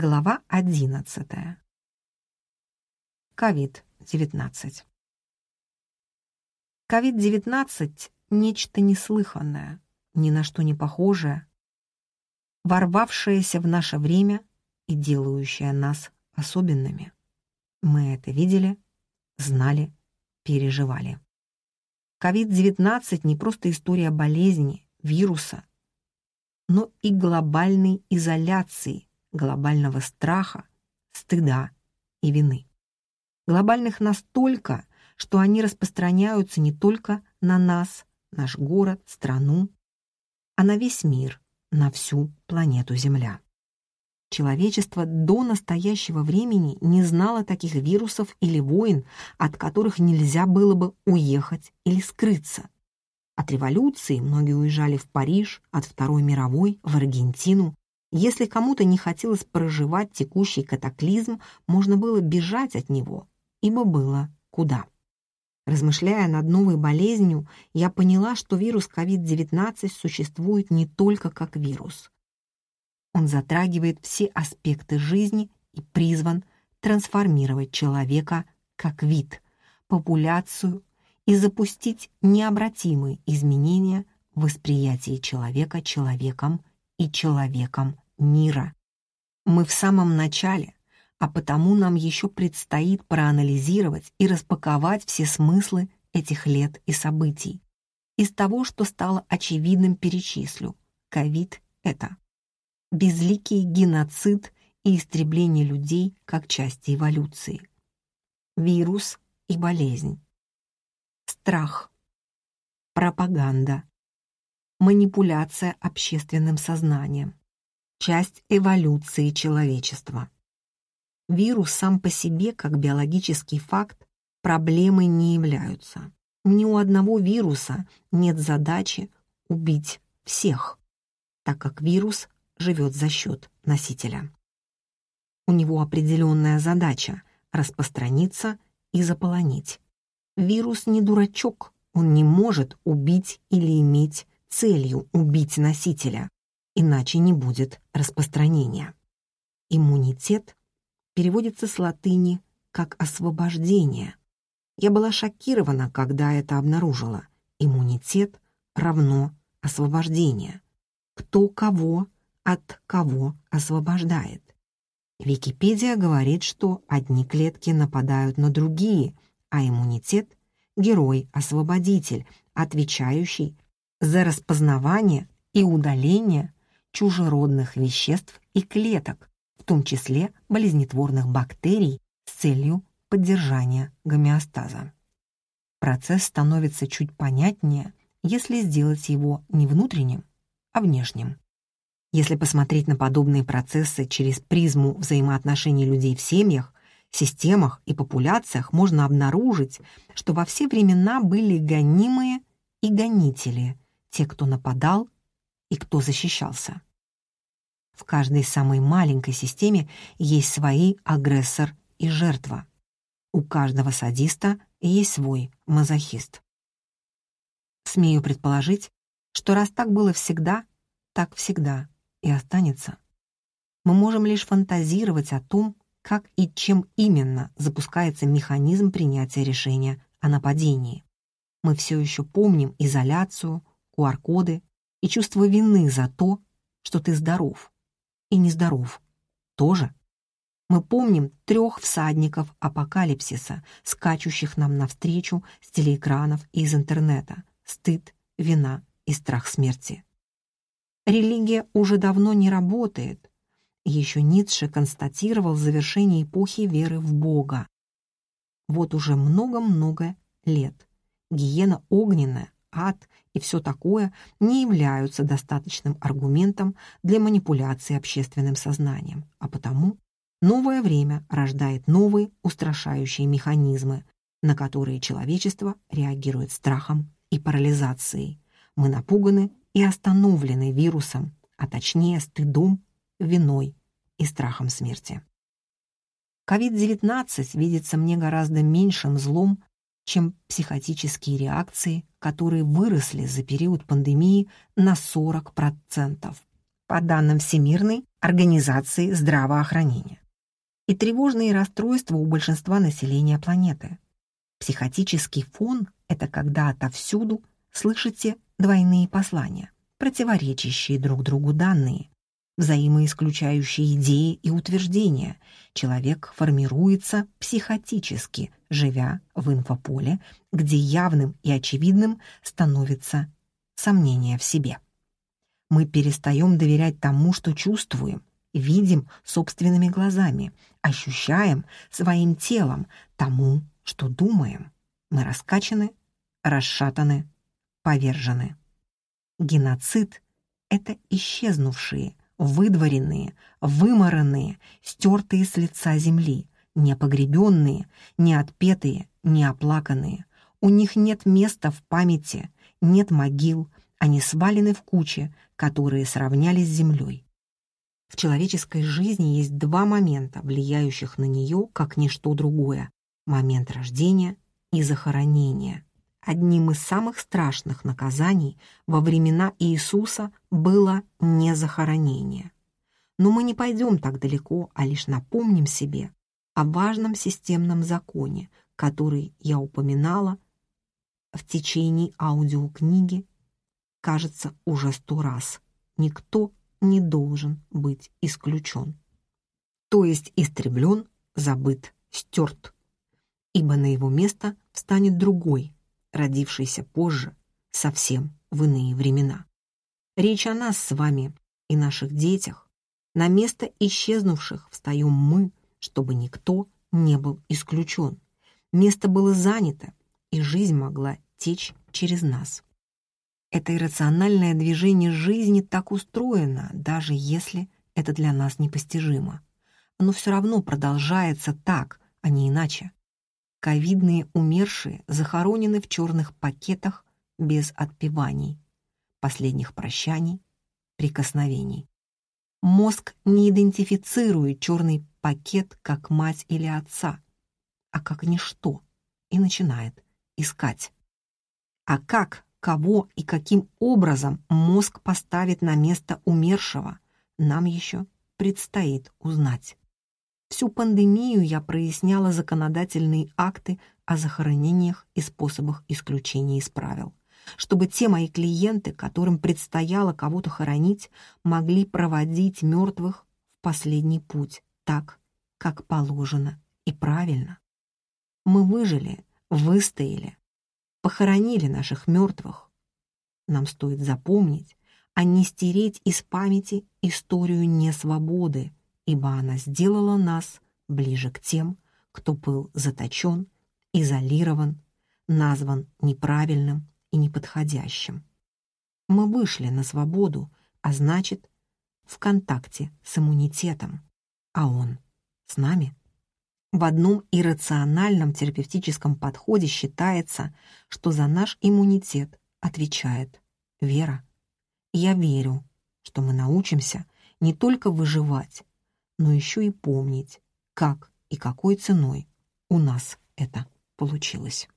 Глава 11. Ковид-19. Ковид-19 — нечто неслыханное, ни на что не похожее, ворвавшееся в наше время и делающее нас особенными. Мы это видели, знали, переживали. Ковид-19 не просто история болезни, вируса, но и глобальной изоляции, глобального страха, стыда и вины. Глобальных настолько, что они распространяются не только на нас, наш город, страну, а на весь мир, на всю планету Земля. Человечество до настоящего времени не знало таких вирусов или войн, от которых нельзя было бы уехать или скрыться. От революции многие уезжали в Париж, от Второй мировой — в Аргентину. Если кому-то не хотелось проживать текущий катаклизм, можно было бежать от него, ибо было куда. Размышляя над новой болезнью, я поняла, что вирус COVID-19 существует не только как вирус. Он затрагивает все аспекты жизни и призван трансформировать человека как вид, популяцию и запустить необратимые изменения в восприятии человека человеком и человеком мира. Мы в самом начале, а потому нам еще предстоит проанализировать и распаковать все смыслы этих лет и событий. Из того, что стало очевидным, перечислю. Ковид — это безликий геноцид и истребление людей как части эволюции. Вирус и болезнь. Страх. Пропаганда. Манипуляция общественным сознанием. Часть эволюции человечества. Вирус сам по себе, как биологический факт, проблемой не являются. Ни у одного вируса нет задачи убить всех, так как вирус живет за счет носителя. У него определенная задача — распространиться и заполонить. Вирус не дурачок, он не может убить или иметь целью убить носителя, иначе не будет распространения. Иммунитет переводится с латыни как «освобождение». Я была шокирована, когда это обнаружила. Иммунитет равно освобождение. Кто кого от кого освобождает. Википедия говорит, что одни клетки нападают на другие, а иммунитет — герой-освободитель, отвечающий за распознавание и удаление чужеродных веществ и клеток, в том числе болезнетворных бактерий с целью поддержания гомеостаза. Процесс становится чуть понятнее, если сделать его не внутренним, а внешним. Если посмотреть на подобные процессы через призму взаимоотношений людей в семьях, системах и популяциях, можно обнаружить, что во все времена были гонимые и гонители, те, кто нападал и кто защищался. В каждой самой маленькой системе есть свои агрессор и жертва. У каждого садиста есть свой мазохист. Смею предположить, что раз так было всегда, так всегда и останется. Мы можем лишь фантазировать о том, как и чем именно запускается механизм принятия решения о нападении. Мы все еще помним изоляцию, QR-коды и чувство вины за то, что ты здоров. И нездоров. Тоже. Мы помним трех всадников апокалипсиса, скачущих нам навстречу с телеэкранов и из интернета. Стыд, вина и страх смерти. Религия уже давно не работает. Еще Ницше констатировал завершение эпохи веры в Бога. Вот уже много-много лет. Гиена огненная, ад и все такое не являются достаточным аргументом для манипуляции общественным сознанием, а потому новое время рождает новые устрашающие механизмы, на которые человечество реагирует страхом и парализацией. Мы напуганы и остановлены вирусом, а точнее стыдом, виной и страхом смерти. COVID-19 видится мне гораздо меньшим злом, чем психотические реакции, которые выросли за период пандемии на 40%. По данным Всемирной Организации здравоохранения. И тревожные расстройства у большинства населения планеты. Психотический фон — это когда отовсюду слышите двойные послания, противоречащие друг другу данные, взаимоисключающие идеи и утверждения. Человек формируется психотически, живя в инфополе, где явным и очевидным становится сомнение в себе. Мы перестаем доверять тому, что чувствуем, видим собственными глазами, ощущаем своим телом, тому, что думаем. Мы раскачаны, расшатаны, повержены. Геноцид — это исчезнувшие, выдворенные, выморанные, стертые с лица земли, не погребенные, не отпетые, не оплаканные. У них нет места в памяти, нет могил, они свалены в кучи, которые сравнялись с землей. В человеческой жизни есть два момента, влияющих на нее, как ничто другое. Момент рождения и захоронения. Одним из самых страшных наказаний во времена Иисуса было не захоронение. Но мы не пойдем так далеко, а лишь напомним себе о важном системном законе, который я упоминала в течение аудиокниги, кажется, уже сто раз. Никто не должен быть исключен. То есть истреблен, забыт, стерт, ибо на его место встанет другой, родившийся позже, совсем в иные времена. Речь о нас с вами и наших детях. На место исчезнувших встаем мы, чтобы никто не был исключен. Место было занято, и жизнь могла течь через нас. Это иррациональное движение жизни так устроено, даже если это для нас непостижимо. Оно все равно продолжается так, а не иначе. Ковидные умершие захоронены в черных пакетах без отпеваний, последних прощаний, прикосновений. Мозг не идентифицирует черный пакет как мать или отца, а как ничто, и начинает искать. А как, кого и каким образом мозг поставит на место умершего, нам еще предстоит узнать. Всю пандемию я проясняла законодательные акты о захоронениях и способах исключения из правил, чтобы те мои клиенты, которым предстояло кого-то хоронить, могли проводить мертвых в последний путь так, как положено и правильно. Мы выжили, выстояли, похоронили наших мертвых. Нам стоит запомнить, а не стереть из памяти историю несвободы, ибо она сделала нас ближе к тем, кто был заточен, изолирован, назван неправильным и неподходящим. Мы вышли на свободу, а значит, в контакте с иммунитетом, а он с нами. В одном иррациональном терапевтическом подходе считается, что за наш иммунитет отвечает вера. Я верю, что мы научимся не только выживать, но еще и помнить, как и какой ценой у нас это получилось.